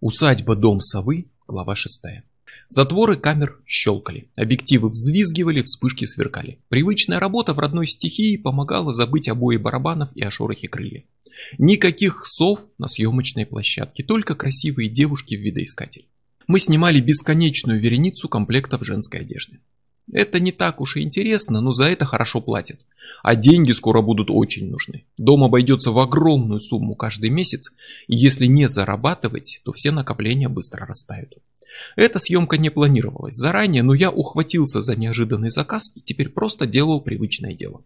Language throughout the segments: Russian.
Усадьба Дом Совы, глава 6. Затворы камер щелкали, объективы взвизгивали, вспышки сверкали. Привычная работа в родной стихии помогала забыть обои барабанов и о шорохе крылья. Никаких сов на съемочной площадке, только красивые девушки в видоискатель. Мы снимали бесконечную вереницу комплектов женской одежды. Это не так уж и интересно, но за это хорошо платят. А деньги скоро будут очень нужны. Дом обойдется в огромную сумму каждый месяц, и если не зарабатывать, то все накопления быстро растают. Эта съемка не планировалась заранее, но я ухватился за неожиданный заказ и теперь просто делал привычное дело.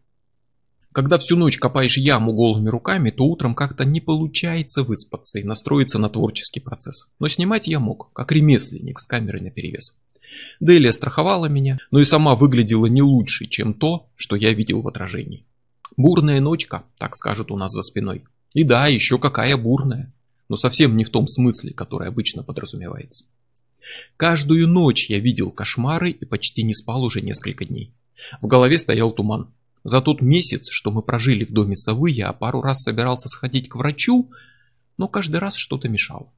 Когда всю ночь копаешь яму голыми руками, то утром как-то не получается выспаться и настроиться на творческий процесс. Но снимать я мог, как ремесленник с камерой наперевес. Делия страховала меня, но и сама выглядела не лучше, чем то, что я видел в отражении. Бурная ночка, так скажут у нас за спиной. И да, еще какая бурная, но совсем не в том смысле, который обычно подразумевается. Каждую ночь я видел кошмары и почти не спал уже несколько дней. В голове стоял туман. За тот месяц, что мы прожили в доме совы, я пару раз собирался сходить к врачу, но каждый раз что-то мешало.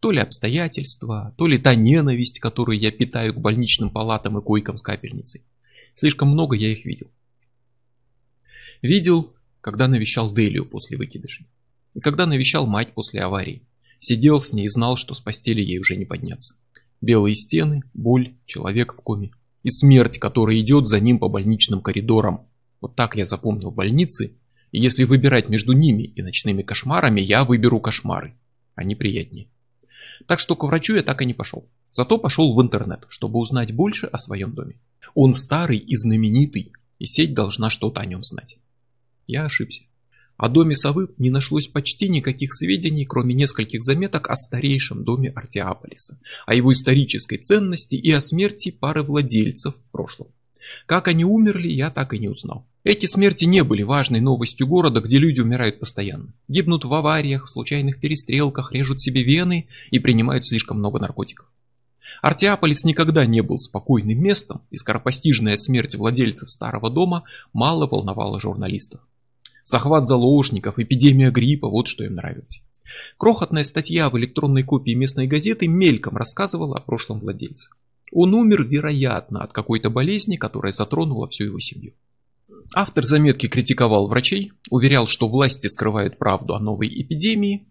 То ли обстоятельства, то ли та ненависть, которую я питаю к больничным палатам и койкам с капельницей. Слишком много я их видел. Видел, когда навещал Делию после выкидышей. И когда навещал мать после аварии. Сидел с ней и знал, что с постели ей уже не подняться. Белые стены, боль, человек в коме. И смерть, которая идет за ним по больничным коридорам. Вот так я запомнил больницы. И если выбирать между ними и ночными кошмарами, я выберу кошмары. Они приятнее. Так что к врачу я так и не пошел. Зато пошел в интернет, чтобы узнать больше о своем доме. Он старый и знаменитый, и сеть должна что-то о нем знать. Я ошибся. О доме совы не нашлось почти никаких сведений, кроме нескольких заметок о старейшем доме Артиаполиса, о его исторической ценности и о смерти пары владельцев в прошлом. Как они умерли, я так и не узнал. Эти смерти не были важной новостью города, где люди умирают постоянно. Гибнут в авариях, случайных перестрелках, режут себе вены и принимают слишком много наркотиков. Артиаполис никогда не был спокойным местом, и скоропостижная смерть владельцев старого дома мало волновала журналистов. Захват заложников, эпидемия гриппа – вот что им нравилось. Крохотная статья в электронной копии местной газеты мельком рассказывала о прошлом владельце. Он умер, вероятно, от какой-то болезни, которая затронула всю его семью. Автор заметки критиковал врачей, уверял, что власти скрывают правду о новой эпидемии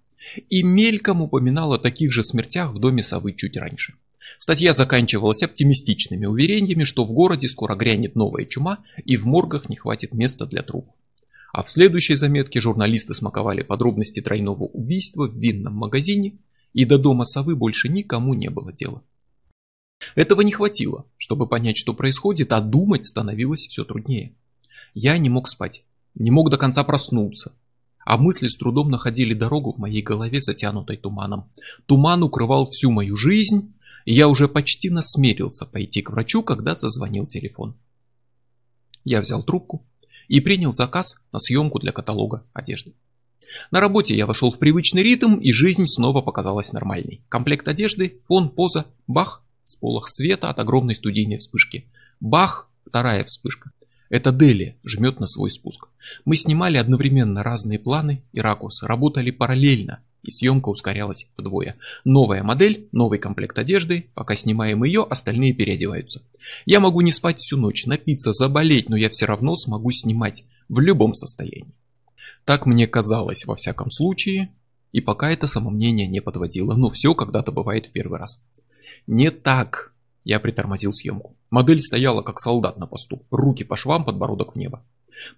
и мельком упоминал о таких же смертях в доме совы чуть раньше. Статья заканчивалась оптимистичными уверениями, что в городе скоро грянет новая чума и в моргах не хватит места для трупов. А в следующей заметке журналисты смаковали подробности тройного убийства в винном магазине, и до дома совы больше никому не было дела. Этого не хватило, чтобы понять, что происходит, а думать становилось все труднее. Я не мог спать, не мог до конца проснуться, а мысли с трудом находили дорогу в моей голове, затянутой туманом. Туман укрывал всю мою жизнь, и я уже почти насмелился пойти к врачу, когда зазвонил телефон. Я взял трубку и принял заказ на съемку для каталога одежды. На работе я вошел в привычный ритм, и жизнь снова показалась нормальной. Комплект одежды, фон, поза, бах, сполох света от огромной студийной вспышки. Бах, вторая вспышка. Это Дели жмет на свой спуск. Мы снимали одновременно разные планы и ракурсы, работали параллельно, и съемка ускорялась вдвое. Новая модель, новый комплект одежды, пока снимаем ее, остальные переодеваются. Я могу не спать всю ночь, напиться, заболеть, но я все равно смогу снимать в любом состоянии. Так мне казалось во всяком случае, и пока это самомнение не подводило, но все когда-то бывает в первый раз. Не так. Я притормозил съемку. Модель стояла как солдат на посту. Руки по швам, подбородок в небо.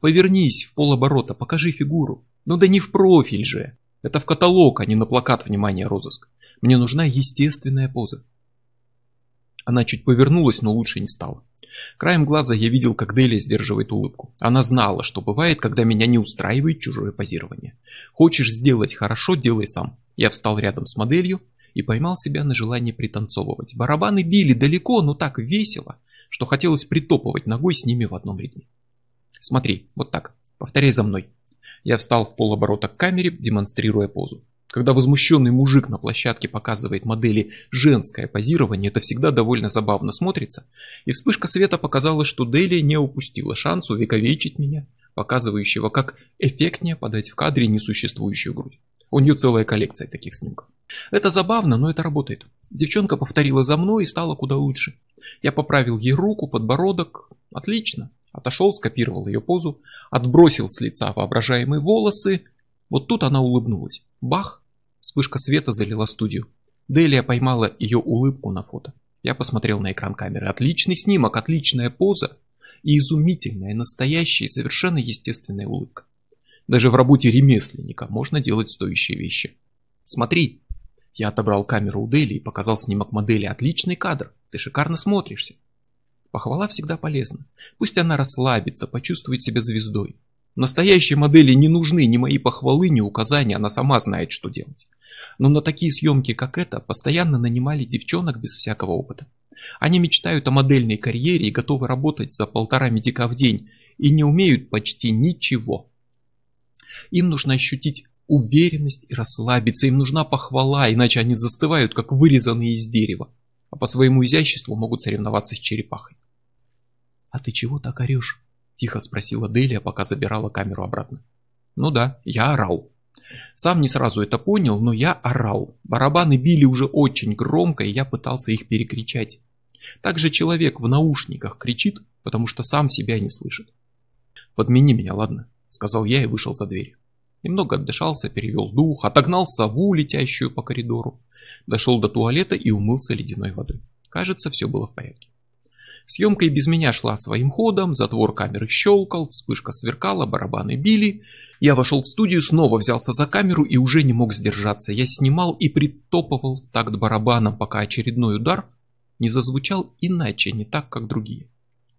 Повернись в полоборота, покажи фигуру. Ну да не в профиль же. Это в каталог, а не на плакат внимания розыск. Мне нужна естественная поза. Она чуть повернулась, но лучше не стало. Краем глаза я видел, как Дели сдерживает улыбку. Она знала, что бывает, когда меня не устраивает чужое позирование. Хочешь сделать хорошо, делай сам. Я встал рядом с моделью, и поймал себя на желании пританцовывать. Барабаны били далеко, но так весело, что хотелось притопывать ногой с ними в одном ритме. Смотри, вот так, повторяй за мной. Я встал в полоборота к камере, демонстрируя позу. Когда возмущенный мужик на площадке показывает модели женское позирование, это всегда довольно забавно смотрится, и вспышка света показала, что Дели не упустила шанс увековечить меня, показывающего, как эффектнее подать в кадре несуществующую грудь. У нее целая коллекция таких снимков. Это забавно, но это работает. Девчонка повторила за мной и стала куда лучше. Я поправил ей руку, подбородок. Отлично. Отошел, скопировал ее позу, отбросил с лица воображаемые волосы. Вот тут она улыбнулась. Бах! Вспышка света залила студию. Делия поймала ее улыбку на фото. Я посмотрел на экран камеры. Отличный снимок, отличная поза и изумительная, настоящая и совершенно естественная улыбка. Даже в работе ремесленника можно делать стоящие вещи. Смотри. Я отобрал камеру у Дели и показал снимок модели. Отличный кадр. Ты шикарно смотришься. Похвала всегда полезна. Пусть она расслабится, почувствует себя звездой. Настоящей модели не нужны ни мои похвалы, ни указания, она сама знает, что делать. Но на такие съемки, как эта, постоянно нанимали девчонок без всякого опыта. Они мечтают о модельной карьере и готовы работать за полтора медика в день и не умеют почти ничего. Им нужно ощутить уверенность и расслабиться, им нужна похвала, иначе они застывают, как вырезанные из дерева, а по своему изяществу могут соревноваться с черепахой. «А ты чего так орешь?» – тихо спросила Делия, пока забирала камеру обратно. «Ну да, я орал», сам не сразу это понял, но я орал. Барабаны били уже очень громко, и я пытался их перекричать. Также человек в наушниках кричит, потому что сам себя не слышит. «Подмени меня, ладно?» — сказал я и вышел за дверь. Немного отдышался, перевел дух, отогнал сову, летящую по коридору. Дошел до туалета и умылся ледяной водой. Кажется, все было в порядке. Съемка и без меня шла своим ходом, затвор камеры щелкал, вспышка сверкала, барабаны били. Я вошел в студию, снова взялся за камеру и уже не мог сдержаться. Я снимал и притопывал в такт барабаном, пока очередной удар не зазвучал иначе, не так, как другие.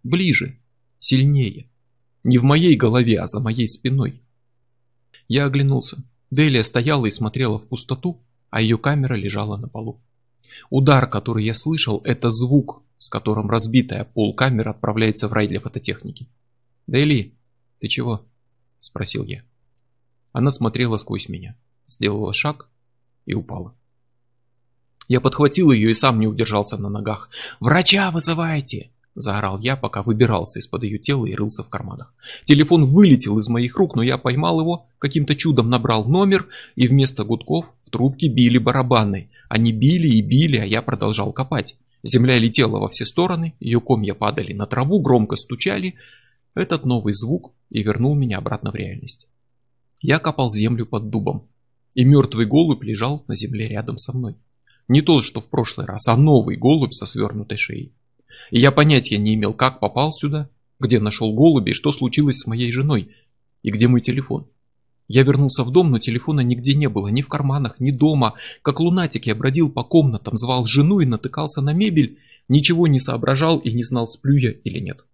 Ближе, сильнее. Не в моей голове, а за моей спиной. Я оглянулся. Делия стояла и смотрела в пустоту, а ее камера лежала на полу. Удар, который я слышал, это звук, с которым разбитая полкамера отправляется в рай для фототехники. «Дели, ты чего?» – спросил я. Она смотрела сквозь меня, сделала шаг и упала. Я подхватил ее и сам не удержался на ногах. «Врача вызывайте!» – заорал я, пока выбирался из-под ее тела и рылся в карманах. Телефон вылетел из моих рук, но я поймал его, каким-то чудом набрал номер, и вместо гудков в трубке били барабаны. Они били и били, а я продолжал копать. Земля летела во все стороны, ее комья падали на траву, громко стучали. Этот новый звук и вернул меня обратно в реальность. Я копал землю под дубом, и мертвый голубь лежал на земле рядом со мной. Не тот, что в прошлый раз, а новый голубь со свернутой шеей. И я понятия не имел, как попал сюда, где нашел голубя и что случилось с моей женой, и где мой телефон. Я вернулся в дом, но телефона нигде не было, ни в карманах, ни дома. Как лунатик я бродил по комнатам, звал жену и натыкался на мебель, ничего не соображал и не знал, сплю я или нет.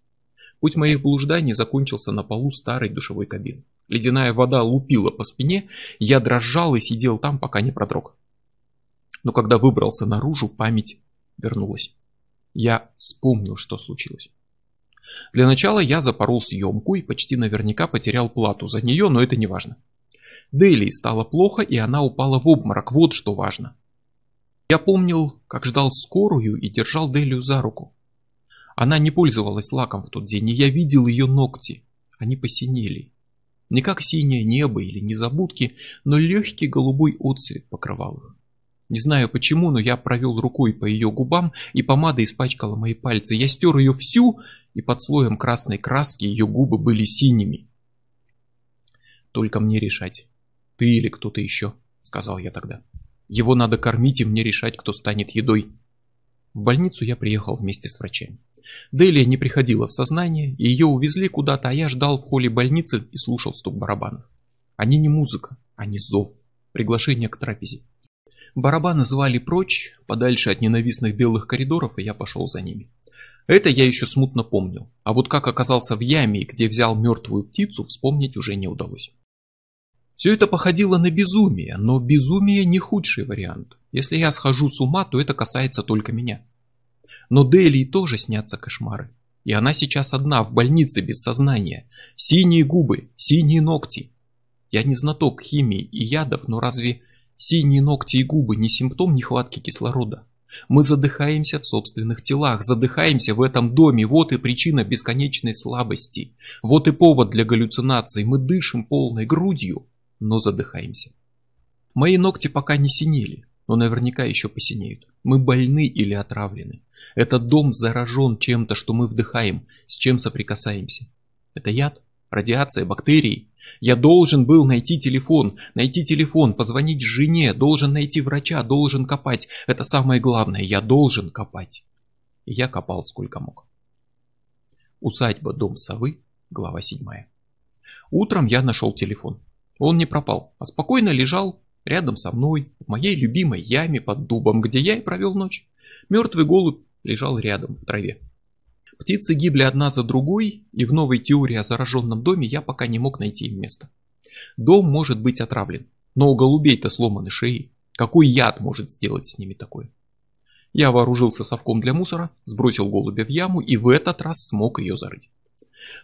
Путь моих блужданий закончился на полу старой душевой кабины. Ледяная вода лупила по спине, я дрожал и сидел там, пока не продрог но когда выбрался наружу, память вернулась. Я вспомнил, что случилось. Для начала я запорол съемку и почти наверняка потерял плату за нее, но это не важно. Дейли стало плохо, и она упала в обморок, вот что важно. Я помнил, как ждал скорую и держал Делию за руку. Она не пользовалась лаком в тот день, и я видел ее ногти. Они посинели. Не как синее небо или незабудки, но легкий голубой отцвет покрывал их. Не знаю почему, но я провел рукой по ее губам, и помада испачкала мои пальцы. Я стер ее всю, и под слоем красной краски ее губы были синими. «Только мне решать, ты или кто-то еще», — сказал я тогда. «Его надо кормить, и мне решать, кто станет едой». В больницу я приехал вместе с врачами. Делия не приходила в сознание, и ее увезли куда-то, а я ждал в холле больницы и слушал стук барабанов. Они не музыка, они зов, приглашение к трапезе. Барабаны звали прочь, подальше от ненавистных белых коридоров, и я пошел за ними. Это я еще смутно помнил, а вот как оказался в яме, где взял мертвую птицу, вспомнить уже не удалось. Все это походило на безумие, но безумие не худший вариант. Если я схожу с ума, то это касается только меня. Но Делии тоже снятся кошмары. И она сейчас одна, в больнице, без сознания. Синие губы, синие ногти. Я не знаток химии и ядов, но разве Синие ногти и губы не симптом нехватки кислорода. Мы задыхаемся в собственных телах, задыхаемся в этом доме, вот и причина бесконечной слабости. Вот и повод для галлюцинаций, мы дышим полной грудью, но задыхаемся. Мои ногти пока не синели, но наверняка еще посинеют. Мы больны или отравлены. Этот дом заражен чем-то, что мы вдыхаем, с чем соприкасаемся. Это яд? Радиация? Бактерии? Я должен был найти телефон, найти телефон, позвонить жене, должен найти врача, должен копать. Это самое главное, я должен копать. И я копал сколько мог. Усадьба Дом Совы, глава 7. Утром я нашел телефон. Он не пропал, а спокойно лежал рядом со мной, в моей любимой яме под дубом, где я и провел ночь. Мертвый голубь лежал рядом, в траве. Птицы гибли одна за другой, и в новой теории о зараженном доме я пока не мог найти им место. Дом может быть отравлен, но у голубей-то сломаны шеи. Какой яд может сделать с ними такое? Я вооружился совком для мусора, сбросил голубя в яму и в этот раз смог ее зарыть.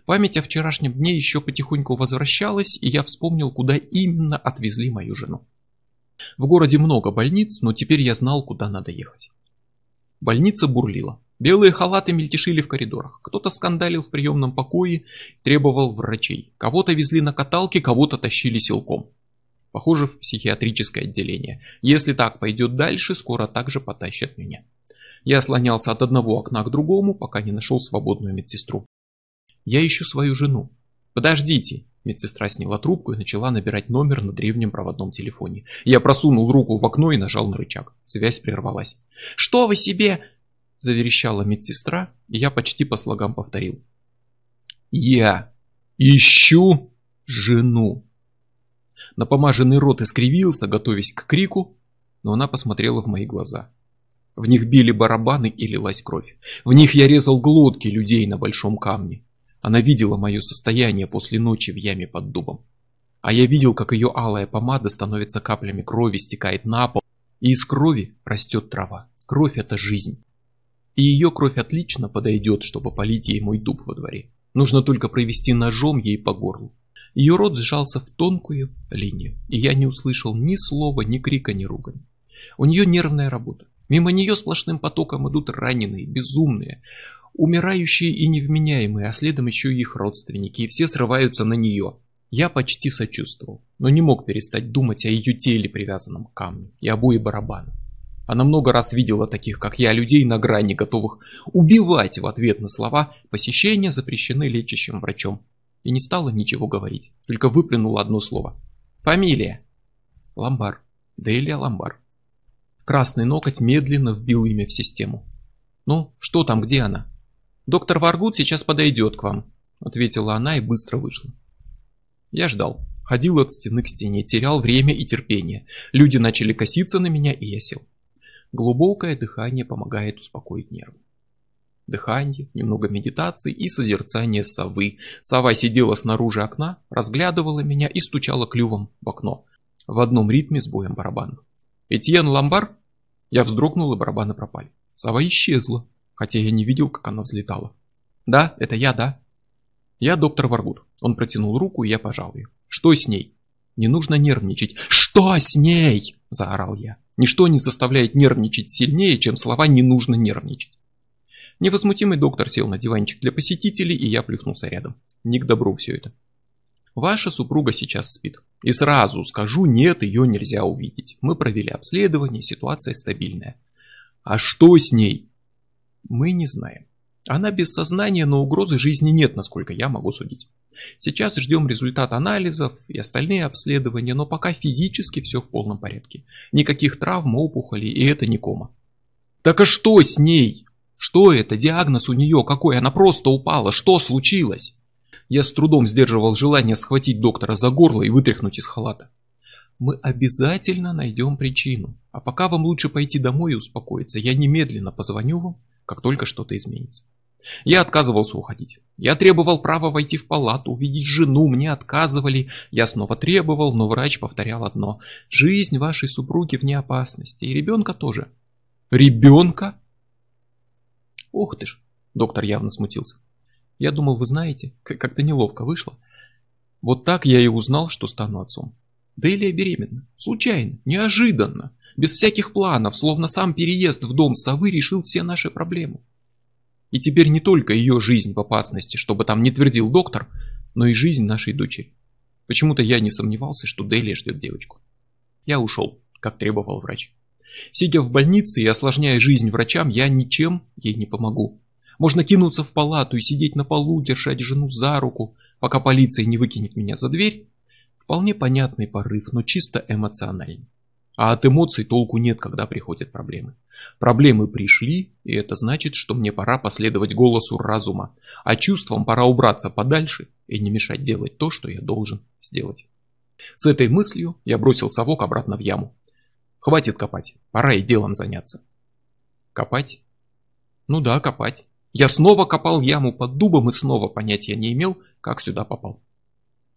Память о вчерашнем дне еще потихоньку возвращалась, и я вспомнил, куда именно отвезли мою жену. В городе много больниц, но теперь я знал, куда надо ехать. Больница бурлила. Белые халаты мельтешили в коридорах. Кто-то скандалил в приемном покое, требовал врачей. Кого-то везли на каталке, кого-то тащили силком. Похоже, в психиатрическое отделение. Если так пойдет дальше, скоро также потащат меня. Я слонялся от одного окна к другому, пока не нашел свободную медсестру. Я ищу свою жену. Подождите. Медсестра сняла трубку и начала набирать номер на древнем проводном телефоне. Я просунул руку в окно и нажал на рычаг. Связь прервалась. «Что вы себе?» Заверещала медсестра, и я почти по слогам повторил. «Я ищу жену!» Напомаженный рот искривился, готовясь к крику, но она посмотрела в мои глаза. В них били барабаны и лилась кровь. В них я резал глотки людей на большом камне. Она видела мое состояние после ночи в яме под дубом. А я видел, как ее алая помада становится каплями крови, стекает на пол, и из крови растет трава. Кровь – это жизнь. И ее кровь отлично подойдет, чтобы полить ей мой дуб во дворе. Нужно только провести ножом ей по горлу. Ее рот сжался в тонкую линию, и я не услышал ни слова, ни крика, ни ругани. У нее нервная работа. Мимо нее сплошным потоком идут раненые, безумные, умирающие и невменяемые, а следом еще и их родственники, и все срываются на нее. Я почти сочувствовал, но не мог перестать думать о ее теле, привязанном к камню, и обои барабана. Она много раз видела таких, как я, людей на грани, готовых убивать в ответ на слова «посещения запрещены лечащим врачом». И не стала ничего говорить, только выплюнула одно слово. «Фамилия?» «Ламбар. Делия Ламбар». Красный ноготь медленно вбил имя в систему. «Ну, что там, где она?» «Доктор Варгут сейчас подойдет к вам», — ответила она и быстро вышла. Я ждал. Ходил от стены к стене, терял время и терпение. Люди начали коситься на меня, и я сел. Глубокое дыхание помогает успокоить нервы. Дыхание, немного медитации и созерцание совы. Сова сидела снаружи окна, разглядывала меня и стучала клювом в окно. В одном ритме с боем барабанов. «Этьен Ламбар?» Я вздрогнул, и барабаны пропали. Сова исчезла, хотя я не видел, как она взлетала. «Да, это я, да?» «Я доктор Варгут». Он протянул руку, и я пожал ее. «Что с ней?» «Не нужно нервничать». «Что с ней?» – заорал я. Ничто не заставляет нервничать сильнее, чем слова «не нужно нервничать». Невозмутимый доктор сел на диванчик для посетителей, и я плюхнулся рядом. Не к добру все это. Ваша супруга сейчас спит. И сразу скажу, нет, ее нельзя увидеть. Мы провели обследование, ситуация стабильная. А что с ней? Мы не знаем. Она без сознания, но угрозы жизни нет, насколько я могу судить. Сейчас ждем результат анализов и остальные обследования, но пока физически все в полном порядке. Никаких травм, опухолей, и это не кома. Так а что с ней? Что это? Диагноз у нее какой? Она просто упала. Что случилось? Я с трудом сдерживал желание схватить доктора за горло и вытряхнуть из халата. Мы обязательно найдем причину. А пока вам лучше пойти домой и успокоиться. Я немедленно позвоню вам, как только что-то изменится. Я отказывался уходить. Я требовал права войти в палату, увидеть жену, мне отказывали. Я снова требовал, но врач повторял одно. Жизнь вашей супруги вне опасности, и ребенка тоже. Ребенка? Ух ты ж, доктор явно смутился. Я думал, вы знаете, как-то неловко вышло. Вот так я и узнал, что стану отцом. Делия беременна. Случайно, неожиданно, без всяких планов, словно сам переезд в дом совы решил все наши проблемы. И теперь не только ее жизнь в опасности, чтобы там не твердил доктор, но и жизнь нашей дочери. Почему-то я не сомневался, что Делия ждет девочку. Я ушел, как требовал врач. Сидя в больнице и осложняя жизнь врачам, я ничем ей не помогу. Можно кинуться в палату и сидеть на полу, держать жену за руку, пока полиция не выкинет меня за дверь. Вполне понятный порыв, но чисто эмоциональный. А от эмоций толку нет, когда приходят проблемы. Проблемы пришли, и это значит, что мне пора последовать голосу разума, а чувствам пора убраться подальше и не мешать делать то, что я должен сделать. С этой мыслью я бросил совок обратно в яму. Хватит копать, пора и делом заняться. Копать? Ну да, копать. Я снова копал яму под дубом и снова понятия не имел, как сюда попал.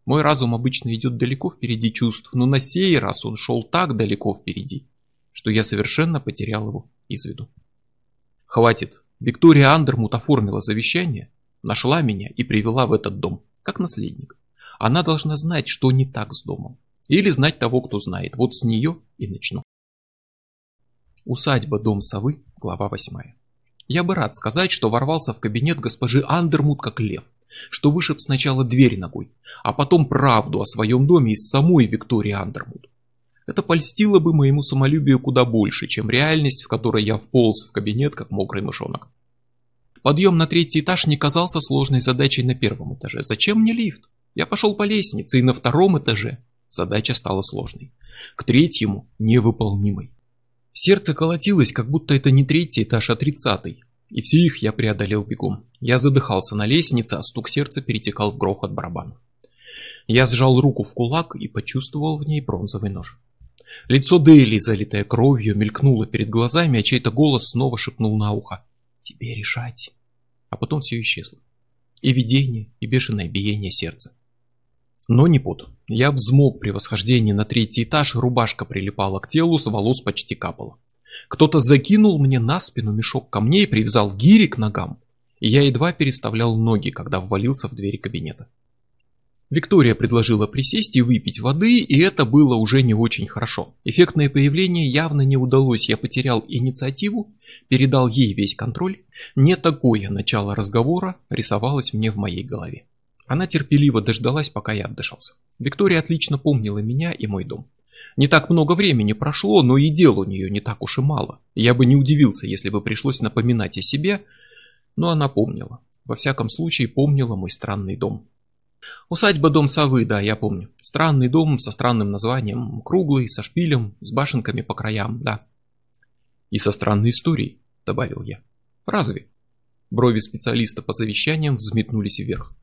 Мой разум обычно идет далеко впереди чувств, но на сей раз он шел так далеко впереди, что я совершенно потерял его из виду. Хватит. Виктория Андермут оформила завещание, нашла меня и привела в этот дом, как наследник. Она должна знать, что не так с домом. Или знать того, кто знает. Вот с нее и начну. Усадьба Дом Совы, глава 8. Я бы рад сказать, что ворвался в кабинет госпожи Андермут как лев что вышиб сначала дверь ногой, а потом правду о своем доме из самой Виктории Андермуд. Это польстило бы моему самолюбию куда больше, чем реальность, в которой я вполз в кабинет, как мокрый мышонок. Подъем на третий этаж не казался сложной задачей на первом этаже. Зачем мне лифт? Я пошел по лестнице, и на втором этаже задача стала сложной. К третьему – невыполнимой. Сердце колотилось, как будто это не третий этаж, а тридцатый. И все их я преодолел бегом. Я задыхался на лестнице, а стук сердца перетекал в грохот барабанов. Я сжал руку в кулак и почувствовал в ней бронзовый нож. Лицо Дейли, залитое кровью, мелькнуло перед глазами, а чей-то голос снова шепнул на ухо. «Тебе решать». А потом все исчезло. И видение, и бешеное биение сердца. Но не пот. Я взмок при восхождении на третий этаж, рубашка прилипала к телу, с волос почти капала. Кто-то закинул мне на спину мешок камней привязал гири к ногам, я едва переставлял ноги, когда ввалился в двери кабинета. Виктория предложила присесть и выпить воды, и это было уже не очень хорошо. Эффектное появление явно не удалось, я потерял инициативу, передал ей весь контроль. Не такое начало разговора рисовалось мне в моей голове. Она терпеливо дождалась, пока я отдышался. Виктория отлично помнила меня и мой дом. Не так много времени прошло, но и дел у нее не так уж и мало. Я бы не удивился, если бы пришлось напоминать о себе, но она помнила. Во всяком случае, помнила мой странный дом. Усадьба Дом Совы, да, я помню. Странный дом со странным названием, круглый, со шпилем, с башенками по краям, да. И со странной историей, добавил я. Разве? Брови специалиста по завещаниям взметнулись вверх.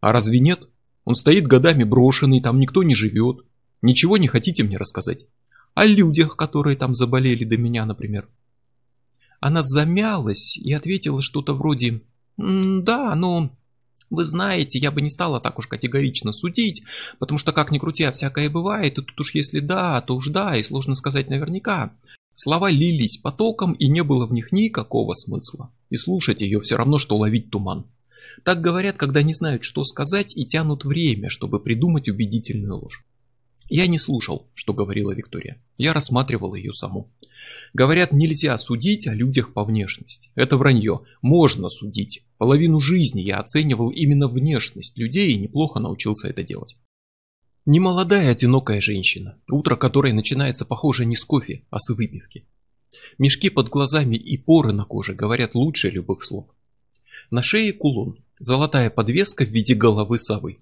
А разве нет? Он стоит годами брошенный, там никто не живет. Ничего не хотите мне рассказать? О людях, которые там заболели до меня, например. Она замялась и ответила что-то вроде «Да, но вы знаете, я бы не стала так уж категорично судить, потому что как ни крути, а всякое бывает, и тут уж если да, то уж да, и сложно сказать наверняка». Слова лились потоком, и не было в них никакого смысла. И слушать ее все равно, что ловить туман. Так говорят, когда не знают, что сказать, и тянут время, чтобы придумать убедительную ложь. Я не слушал, что говорила Виктория. Я рассматривал ее саму. Говорят, нельзя судить о людях по внешности. Это вранье. Можно судить. Половину жизни я оценивал именно внешность людей и неплохо научился это делать. Немолодая одинокая женщина, утро которой начинается, похоже, не с кофе, а с выпивки. Мешки под глазами и поры на коже говорят лучше любых слов. На шее кулон, золотая подвеска в виде головы совы.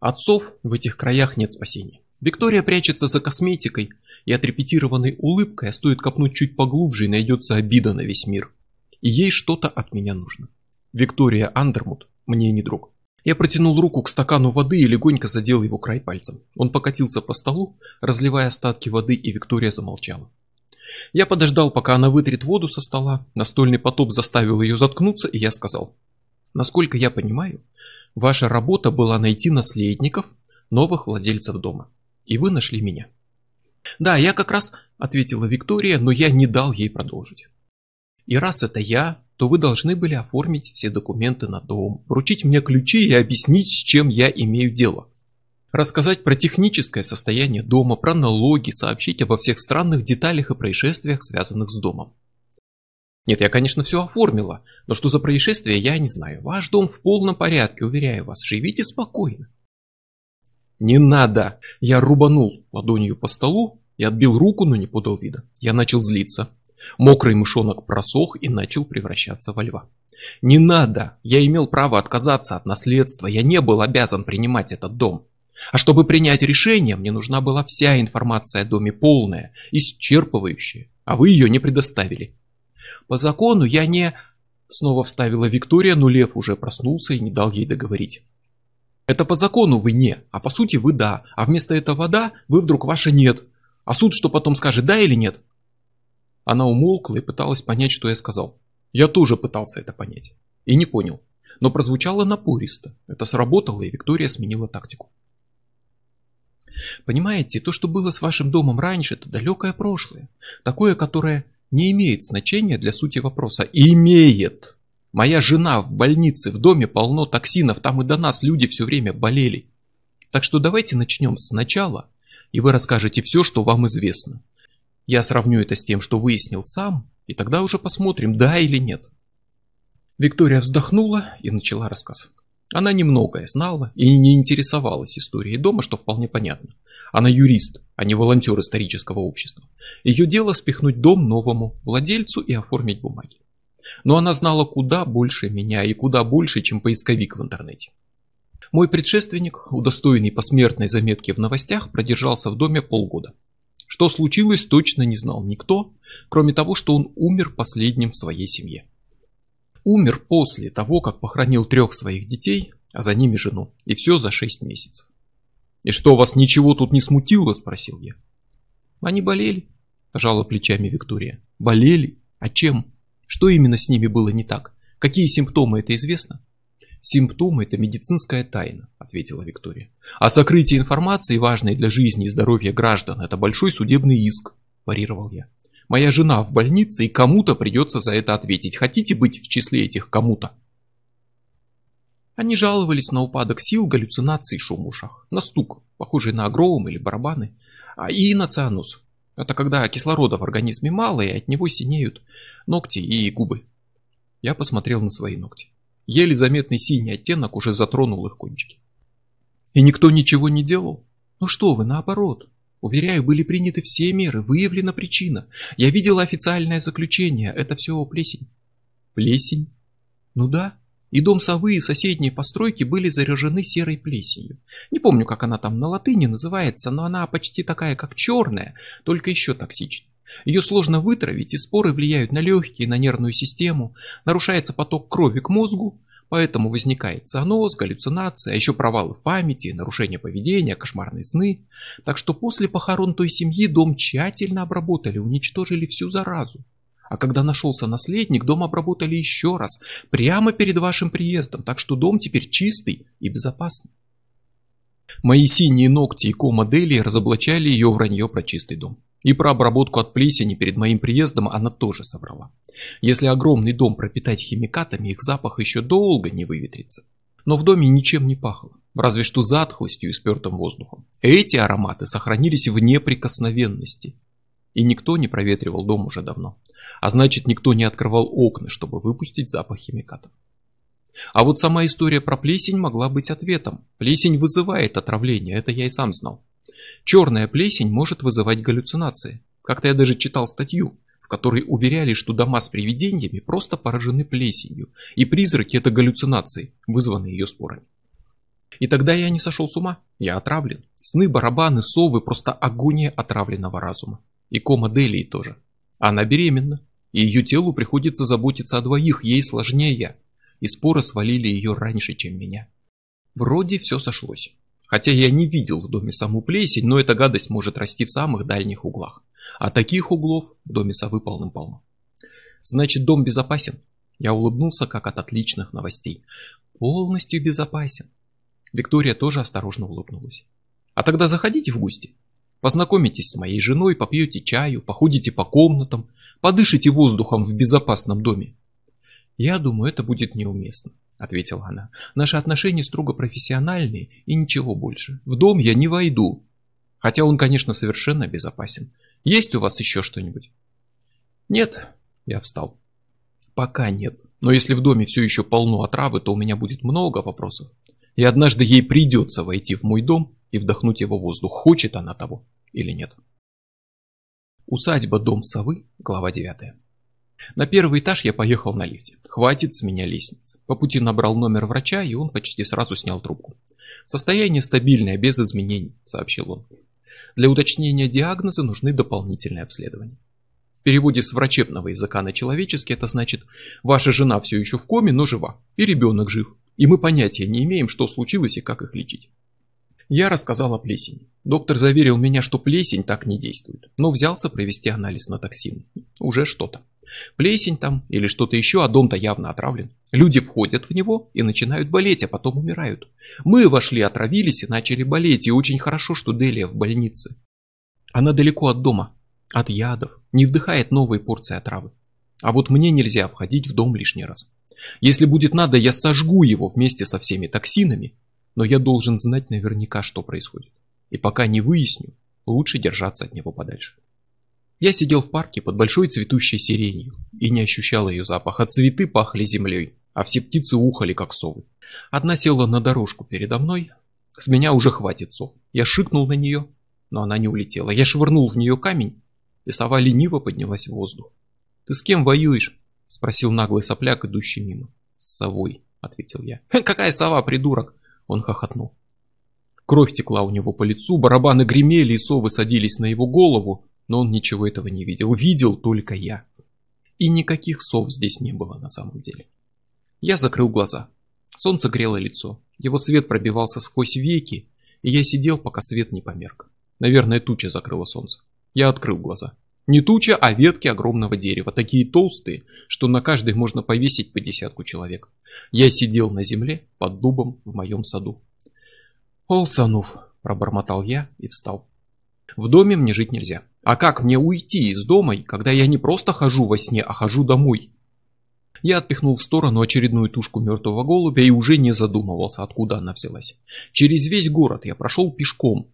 Отцов в этих краях нет спасения. Виктория прячется за косметикой, и отрепетированной улыбкой, а стоит копнуть чуть поглубже, и найдется обида на весь мир. И ей что-то от меня нужно. Виктория Андермут мне не друг. Я протянул руку к стакану воды и легонько задел его край пальцем. Он покатился по столу, разливая остатки воды, и Виктория замолчала. Я подождал, пока она вытрет воду со стола, настольный потоп заставил ее заткнуться, и я сказал, «Насколько я понимаю, ваша работа была найти наследников, новых владельцев дома. И вы нашли меня. Да, я как раз, ответила Виктория, но я не дал ей продолжить. И раз это я, то вы должны были оформить все документы на дом, вручить мне ключи и объяснить, с чем я имею дело. Рассказать про техническое состояние дома, про налоги, сообщить обо всех странных деталях и происшествиях, связанных с домом. Нет, я, конечно, все оформила, но что за происшествие, я не знаю. Ваш дом в полном порядке, уверяю вас. Живите спокойно. «Не надо!» Я рубанул ладонью по столу, Я отбил руку, но не подал вида. Я начал злиться. Мокрый мышонок просох и начал превращаться во льва. Не надо! Я имел право отказаться от наследства. Я не был обязан принимать этот дом. А чтобы принять решение, мне нужна была вся информация о доме полная, исчерпывающая, а вы ее не предоставили. По закону я не... Снова вставила Виктория, но Лев уже проснулся и не дал ей договорить. Это по закону вы не, а по сути вы да, а вместо этого да, вы вдруг ваше нет. А суд что потом скажет, да или нет? Она умолкла и пыталась понять, что я сказал. Я тоже пытался это понять. И не понял. Но прозвучало напористо. Это сработало, и Виктория сменила тактику. Понимаете, то, что было с вашим домом раньше, это далекое прошлое. Такое, которое не имеет значения для сути вопроса. Имеет. Моя жена в больнице, в доме полно токсинов, там и до нас люди все время болели. Так что давайте начнем сначала, и вы расскажете все, что вам известно. Я сравню это с тем, что выяснил сам, и тогда уже посмотрим, да или нет. Виктория вздохнула и начала рассказ. Она немногое знала и не интересовалась историей дома, что вполне понятно. Она юрист, а не волонтер исторического общества. Ее дело спихнуть дом новому владельцу и оформить бумаги. Но она знала куда больше меня и куда больше, чем поисковик в интернете. Мой предшественник, удостоенный посмертной заметки в новостях, продержался в доме полгода. Что случилось, точно не знал никто, кроме того, что он умер последним в своей семье. Умер после того, как похоронил трех своих детей, а за ними жену. И все за шесть месяцев. «И что, вас ничего тут не смутило?» – спросил я. «Они болели», – пожала плечами Виктория. «Болели? А чем? Что именно с ними было не так? Какие симптомы, это известно?» «Симптомы – это медицинская тайна», – ответила Виктория. «А сокрытие информации, важной для жизни и здоровья граждан, это большой судебный иск», – парировал я. Моя жена в больнице, и кому-то придется за это ответить. Хотите быть в числе этих кому-то? Они жаловались на упадок сил, галлюцинации шум в ушах. На стук, похожий на гром или барабаны. А и на цианус. Это когда кислорода в организме мало, и от него синеют ногти и губы. Я посмотрел на свои ногти. Еле заметный синий оттенок уже затронул их кончики. И никто ничего не делал? Ну что вы, наоборот. Уверяю, были приняты все меры, выявлена причина. Я видела официальное заключение, это все плесень. Плесень? Ну да. И дом совы, и соседние постройки были заражены серой плесенью. Не помню, как она там на латыни называется, но она почти такая, как черная, только еще токсичнее. Ее сложно вытравить, и споры влияют на легкие, на нервную систему, нарушается поток крови к мозгу, Поэтому возникает цианоз, галлюцинация, а еще провалы в памяти, нарушение поведения, кошмарные сны. Так что после похорон той семьи дом тщательно обработали, уничтожили всю заразу. А когда нашелся наследник, дом обработали еще раз, прямо перед вашим приездом, так что дом теперь чистый и безопасный. Мои синие ногти и ко-модели разоблачали ее вранье про чистый дом. И про обработку от плесени перед моим приездом она тоже соврала. Если огромный дом пропитать химикатами, их запах еще долго не выветрится. Но в доме ничем не пахло, разве что затхлостью и спертым воздухом. Эти ароматы сохранились в неприкосновенности. И никто не проветривал дом уже давно. А значит, никто не открывал окна, чтобы выпустить запах химикатов. А вот сама история про плесень могла быть ответом. Плесень вызывает отравление, это я и сам знал. Черная плесень может вызывать галлюцинации. Как-то я даже читал статью, в которой уверяли, что дома с привидениями просто поражены плесенью, и призраки это галлюцинации, вызванные ее спорами. И тогда я не сошел с ума, я отравлен. Сны, барабаны, совы, просто агония отравленного разума. И кома Делии тоже. Она беременна, и ее телу приходится заботиться о двоих, ей сложнее. И споры свалили ее раньше, чем меня. Вроде все сошлось. Хотя я не видел в доме саму плесень, но эта гадость может расти в самых дальних углах. А таких углов в доме совы полным-полно. Значит, дом безопасен? Я улыбнулся, как от отличных новостей. Полностью безопасен. Виктория тоже осторожно улыбнулась. А тогда заходите в гости. Познакомитесь с моей женой, попьете чаю, походите по комнатам, подышите воздухом в безопасном доме. Я думаю, это будет неуместно. — ответила она. «Наши отношения строго профессиональные и ничего больше. В дом я не войду. Хотя он, конечно, совершенно безопасен. Есть у вас еще что-нибудь?» «Нет», — я встал. «Пока нет. Но если в доме все еще полно отравы, то у меня будет много вопросов. И однажды ей придется войти в мой дом и вдохнуть его воздух, хочет она того или нет». Усадьба Дом Совы, глава 9. На первый этаж я поехал на лифте. Хватит с меня лестниц. По пути набрал номер врача, и он почти сразу снял трубку. Состояние стабильное, без изменений, сообщил он. Для уточнения диагноза нужны дополнительные обследования. В переводе с врачебного языка на человеческий это значит «Ваша жена все еще в коме, но жива, и ребенок жив, и мы понятия не имеем, что случилось и как их лечить». Я рассказал о плесени. Доктор заверил меня, что плесень так не действует, но взялся провести анализ на токсины. Уже что-то. Плесень там или что-то еще, а дом-то явно отравлен. Люди входят в него и начинают болеть, а потом умирают. Мы вошли, отравились и начали болеть, и очень хорошо, что Делия в больнице. Она далеко от дома, от ядов, не вдыхает новые порции отравы. А вот мне нельзя входить в дом лишний раз. Если будет надо, я сожгу его вместе со всеми токсинами но я должен знать наверняка, что происходит. И пока не выясню, лучше держаться от него подальше. Я сидел в парке под большой цветущей сиренью и не ощущал ее запаха. Цветы пахли землей, а все птицы ухали, как совы. Одна села на дорожку передо мной. С меня уже хватит сов. Я шикнул на нее, но она не улетела. Я швырнул в нее камень, и сова лениво поднялась в воздух. «Ты с кем воюешь?» – спросил наглый сопляк, идущий мимо. «С совой», – ответил я. «Какая сова, придурок? Он хохотнул. Кровь текла у него по лицу, барабаны гремели и совы садились на его голову, но он ничего этого не видел. Видел только я. И никаких сов здесь не было на самом деле. Я закрыл глаза. Солнце грело лицо. Его свет пробивался сквозь веки, и я сидел, пока свет не померк. Наверное, туча закрыла солнце. Я открыл глаза. Не туча, а ветки огромного дерева, такие толстые, что на каждой можно повесить по десятку человек. Я сидел на земле под дубом в моем саду. «Олсанув», – пробормотал я и встал. «В доме мне жить нельзя. А как мне уйти из дома, когда я не просто хожу во сне, а хожу домой?» Я отпихнул в сторону очередную тушку мертвого голубя и уже не задумывался, откуда она взялась. Через весь город я прошел пешком,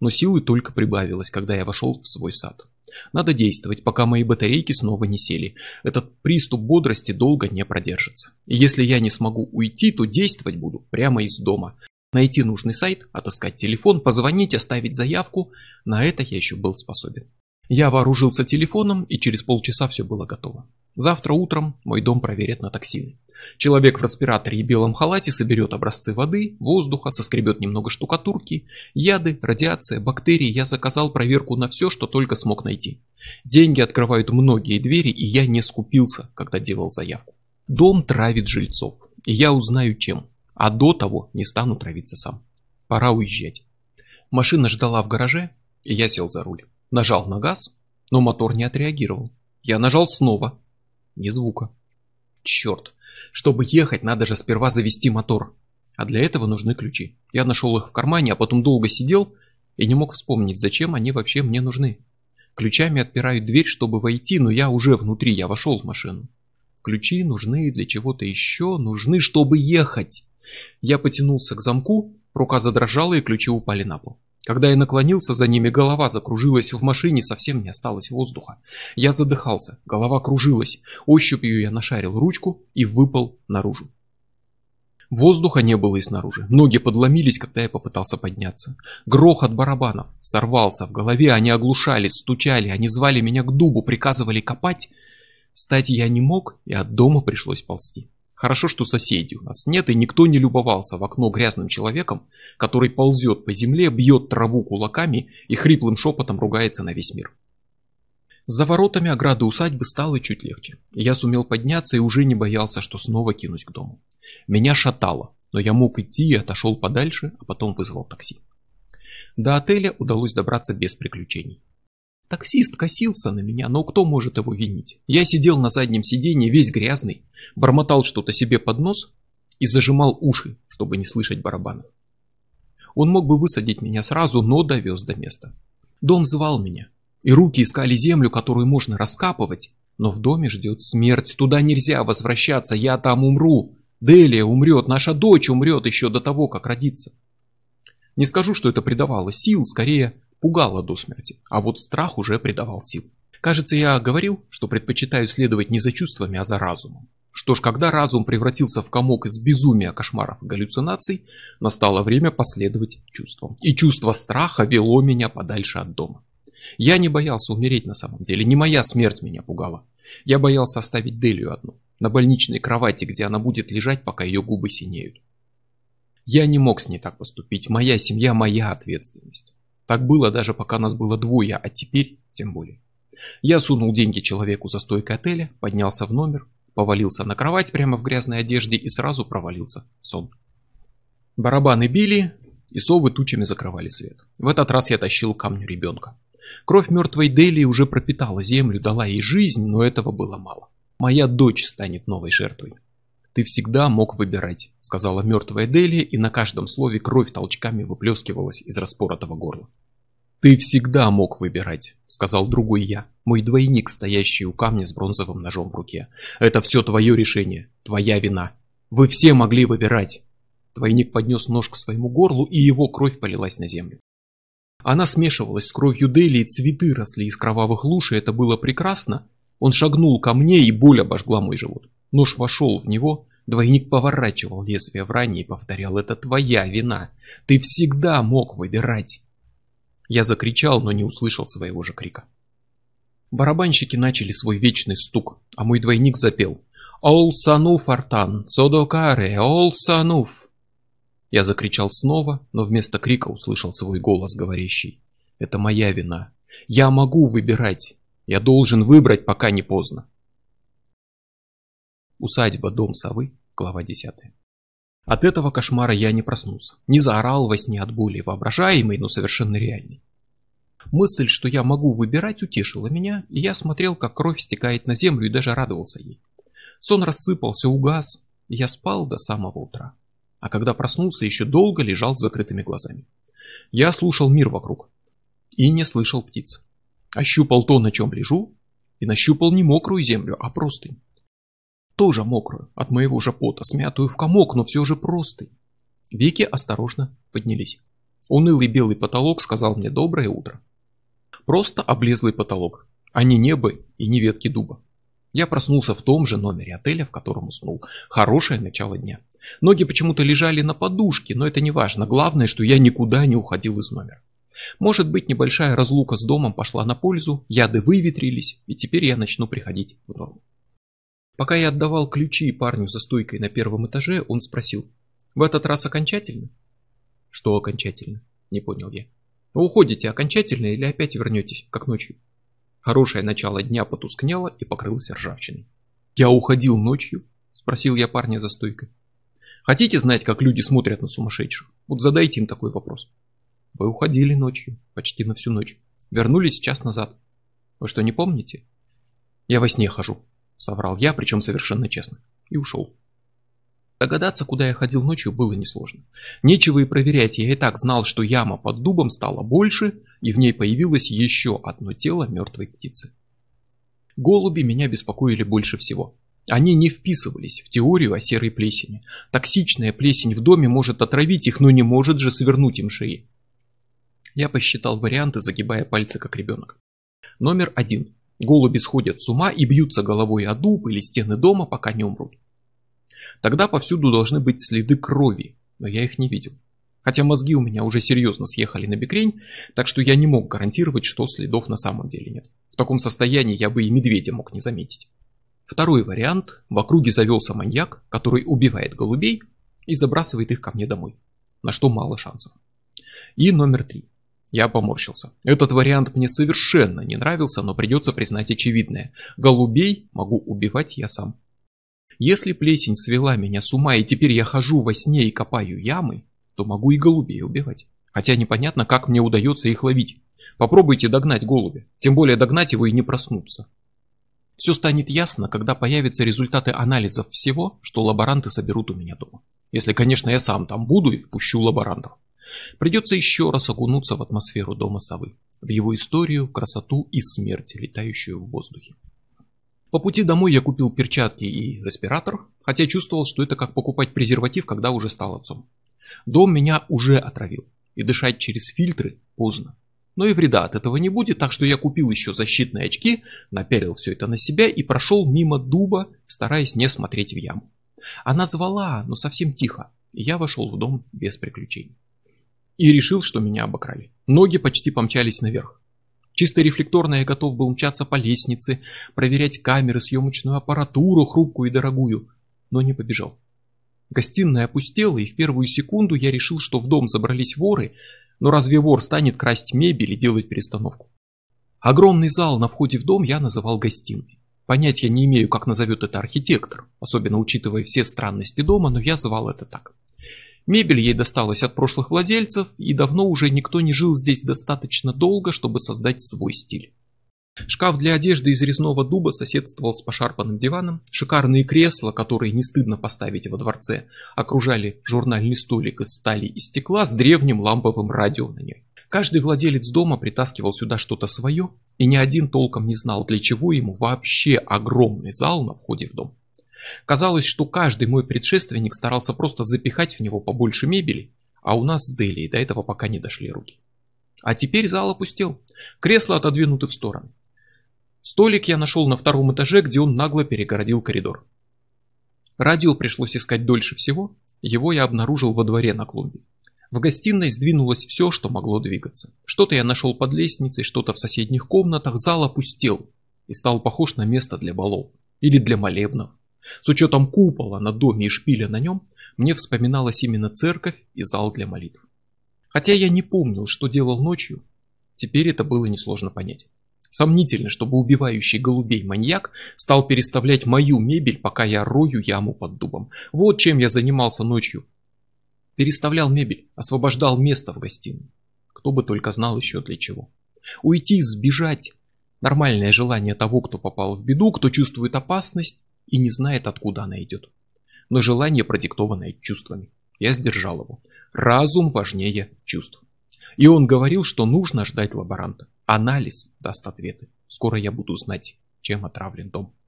но силы только прибавилось, когда я вошел в свой сад. Надо действовать, пока мои батарейки снова не сели. Этот приступ бодрости долго не продержится. Если я не смогу уйти, то действовать буду прямо из дома. Найти нужный сайт, отыскать телефон, позвонить, оставить заявку. На это я еще был способен. Я вооружился телефоном, и через полчаса все было готово. Завтра утром мой дом проверят на токсины. Человек в респираторе и белом халате соберет образцы воды, воздуха, соскребет немного штукатурки, яды, радиация, бактерии. Я заказал проверку на все, что только смог найти. Деньги открывают многие двери, и я не скупился, когда делал заявку. Дом травит жильцов, и я узнаю чем. А до того не стану травиться сам. Пора уезжать. Машина ждала в гараже, и я сел за руль. Нажал на газ, но мотор не отреагировал. Я нажал снова. Ни звука. Черт, чтобы ехать, надо же сперва завести мотор. А для этого нужны ключи. Я нашел их в кармане, а потом долго сидел и не мог вспомнить, зачем они вообще мне нужны. Ключами отпирают дверь, чтобы войти, но я уже внутри, я вошел в машину. Ключи нужны для чего-то еще, нужны, чтобы ехать. Я потянулся к замку, рука задрожала и ключи упали на пол. Когда я наклонился за ними, голова закружилась, в машине совсем не осталось воздуха. Я задыхался, голова кружилась, ощупью я нашарил ручку и выпал наружу. Воздуха не было и снаружи. Ноги подломились, когда я попытался подняться. Грохот барабанов сорвался в голове, они оглушали, стучали, они звали меня к дубу, приказывали копать. Встать я не мог, и от дома пришлось ползти. Хорошо, что соседей у нас нет, и никто не любовался в окно грязным человеком, который ползет по земле, бьет траву кулаками и хриплым шепотом ругается на весь мир. За воротами ограды усадьбы стало чуть легче. Я сумел подняться и уже не боялся, что снова кинусь к дому. Меня шатало, но я мог идти и отошел подальше, а потом вызвал такси. До отеля удалось добраться без приключений. Таксист косился на меня, но кто может его винить? Я сидел на заднем сиденье, весь грязный, бормотал что-то себе под нос и зажимал уши, чтобы не слышать барабанов. Он мог бы высадить меня сразу, но довез до места. Дом звал меня, и руки искали землю, которую можно раскапывать, но в доме ждет смерть, туда нельзя возвращаться, я там умру. Делия умрет, наша дочь умрет еще до того, как родится. Не скажу, что это придавало сил, скорее пугало до смерти, а вот страх уже придавал сил. Кажется, я говорил, что предпочитаю следовать не за чувствами, а за разумом. Что ж, когда разум превратился в комок из безумия, кошмаров и галлюцинаций, настало время последовать чувствам. И чувство страха вело меня подальше от дома. Я не боялся умереть на самом деле, не моя смерть меня пугала. Я боялся оставить Делию одну, на больничной кровати, где она будет лежать, пока ее губы синеют. Я не мог с ней так поступить, моя семья – моя ответственность. Так было даже пока нас было двое, а теперь тем более. Я сунул деньги человеку за стойкой отеля, поднялся в номер, повалился на кровать прямо в грязной одежде и сразу провалился в сон. Барабаны били, и совы тучами закрывали свет. В этот раз я тащил камню ребенка. Кровь мертвой Дели уже пропитала землю, дала ей жизнь, но этого было мало. Моя дочь станет новой жертвой. «Ты всегда мог выбирать», — сказала мертвая Дели, и на каждом слове кровь толчками выплескивалась из распоротого горла. «Ты всегда мог выбирать», — сказал другой я, мой двойник, стоящий у камня с бронзовым ножом в руке. «Это все твое решение, твоя вина. Вы все могли выбирать». Двойник поднес нож к своему горлу, и его кровь полилась на землю. Она смешивалась с кровью Дели, и цветы росли из кровавых луж, и это было прекрасно. Он шагнул ко мне, и боль обожгла мой живот. Нож вошел в него, двойник поворачивал лезвие в ране и повторял «Это твоя вина! Ты всегда мог выбирать!» Я закричал, но не услышал своего же крика. Барабанщики начали свой вечный стук, а мой двойник запел «Ол сануф артан, содокаре, ол сануф!» Я закричал снова, но вместо крика услышал свой голос, говорящий «Это моя вина. Я могу выбирать. Я должен выбрать, пока не поздно». Усадьба, дом совы, глава 10. От этого кошмара я не проснулся, не заорал во сне от боли, воображаемой, но совершенно реальной. Мысль, что я могу выбирать, утешила меня, и я смотрел, как кровь стекает на землю и даже радовался ей. Сон рассыпался, угас, я спал до самого утра. А когда проснулся, еще долго лежал с закрытыми глазами. Я слушал мир вокруг и не слышал птиц. Ощупал то, на чем лежу, и нащупал не мокрую землю, а простынь тоже мокрую, от моего же пота, смятую в комок, но все же простый. Веки осторожно поднялись. Унылый белый потолок сказал мне доброе утро. Просто облезлый потолок, а не небо и не ветки дуба. Я проснулся в том же номере отеля, в котором уснул. Хорошее начало дня. Ноги почему-то лежали на подушке, но это не важно. Главное, что я никуда не уходил из номера. Может быть, небольшая разлука с домом пошла на пользу, яды выветрились, и теперь я начну приходить в норму. Пока я отдавал ключи парню за стойкой на первом этаже, он спросил, «В этот раз окончательно?» «Что окончательно?» – не понял я. «Вы уходите окончательно или опять вернетесь, как ночью?» Хорошее начало дня потускнело и покрылось ржавчиной. «Я уходил ночью?» – спросил я парня за стойкой. «Хотите знать, как люди смотрят на сумасшедших? Вот задайте им такой вопрос». «Вы уходили ночью, почти на всю ночь. Вернулись час назад. Вы что, не помните?» «Я во сне хожу», Соврал я, причем совершенно честно. И ушел. Догадаться, куда я ходил ночью, было несложно. Нечего и проверять, я и так знал, что яма под дубом стала больше, и в ней появилось еще одно тело мертвой птицы. Голуби меня беспокоили больше всего. Они не вписывались в теорию о серой плесени. Токсичная плесень в доме может отравить их, но не может же свернуть им шеи. Я посчитал варианты, загибая пальцы как ребенок. Номер один. Голуби сходят с ума и бьются головой о дуб или стены дома, пока не умрут. Тогда повсюду должны быть следы крови, но я их не видел. Хотя мозги у меня уже серьезно съехали на бекрень, так что я не мог гарантировать, что следов на самом деле нет. В таком состоянии я бы и медведя мог не заметить. Второй вариант. В округе завелся маньяк, который убивает голубей и забрасывает их ко мне домой. На что мало шансов. И номер три. Я поморщился. Этот вариант мне совершенно не нравился, но придется признать очевидное. Голубей могу убивать я сам. Если плесень свела меня с ума и теперь я хожу во сне и копаю ямы, то могу и голубей убивать. Хотя непонятно, как мне удается их ловить. Попробуйте догнать голубя, тем более догнать его и не проснуться. Все станет ясно, когда появятся результаты анализов всего, что лаборанты соберут у меня дома. Если, конечно, я сам там буду и впущу лаборантов. Придется еще раз окунуться в атмосферу дома совы, в его историю, красоту и смерть, летающую в воздухе. По пути домой я купил перчатки и респиратор, хотя чувствовал, что это как покупать презерватив, когда уже стал отцом. Дом меня уже отравил, и дышать через фильтры поздно. Но и вреда от этого не будет, так что я купил еще защитные очки, наперил все это на себя и прошел мимо дуба, стараясь не смотреть в яму. Она звала, но совсем тихо, и я вошел в дом без приключений и решил, что меня обокрали. Ноги почти помчались наверх. Чисто рефлекторно я готов был мчаться по лестнице, проверять камеры, съемочную аппаратуру, хрупкую и дорогую, но не побежал. Гостиная опустела, и в первую секунду я решил, что в дом забрались воры, но разве вор станет красть мебель и делать перестановку? Огромный зал на входе в дом я называл гостиной. Понятия не имею, как назовет это архитектор, особенно учитывая все странности дома, но я звал это так. Мебель ей досталась от прошлых владельцев, и давно уже никто не жил здесь достаточно долго, чтобы создать свой стиль. Шкаф для одежды из резного дуба соседствовал с пошарпанным диваном, шикарные кресла, которые не стыдно поставить во дворце, окружали журнальный столик из стали и стекла с древним ламповым радио на ней. Каждый владелец дома притаскивал сюда что-то свое, и ни один толком не знал, для чего ему вообще огромный зал на входе в дом. Казалось, что каждый мой предшественник старался просто запихать в него побольше мебели, а у нас с Дели до этого пока не дошли руки. А теперь зал опустел, кресла отодвинуты в сторону. Столик я нашел на втором этаже, где он нагло перегородил коридор. Радио пришлось искать дольше всего, его я обнаружил во дворе на клумбе. В гостиной сдвинулось все, что могло двигаться. Что-то я нашел под лестницей, что-то в соседних комнатах, зал опустел и стал похож на место для балов или для молебнов. С учетом купола на доме и шпиля на нем, мне вспоминалась именно церковь и зал для молитв. Хотя я не помнил, что делал ночью, теперь это было несложно понять. Сомнительно, чтобы убивающий голубей маньяк стал переставлять мою мебель, пока я рою яму под дубом. Вот чем я занимался ночью. Переставлял мебель, освобождал место в гостиной. Кто бы только знал еще для чего. Уйти, сбежать. Нормальное желание того, кто попал в беду, кто чувствует опасность и не знает, откуда она идет. Но желание, продиктованное чувствами. Я сдержал его. Разум важнее чувств. И он говорил, что нужно ждать лаборанта. Анализ даст ответы. Скоро я буду знать, чем отравлен дом.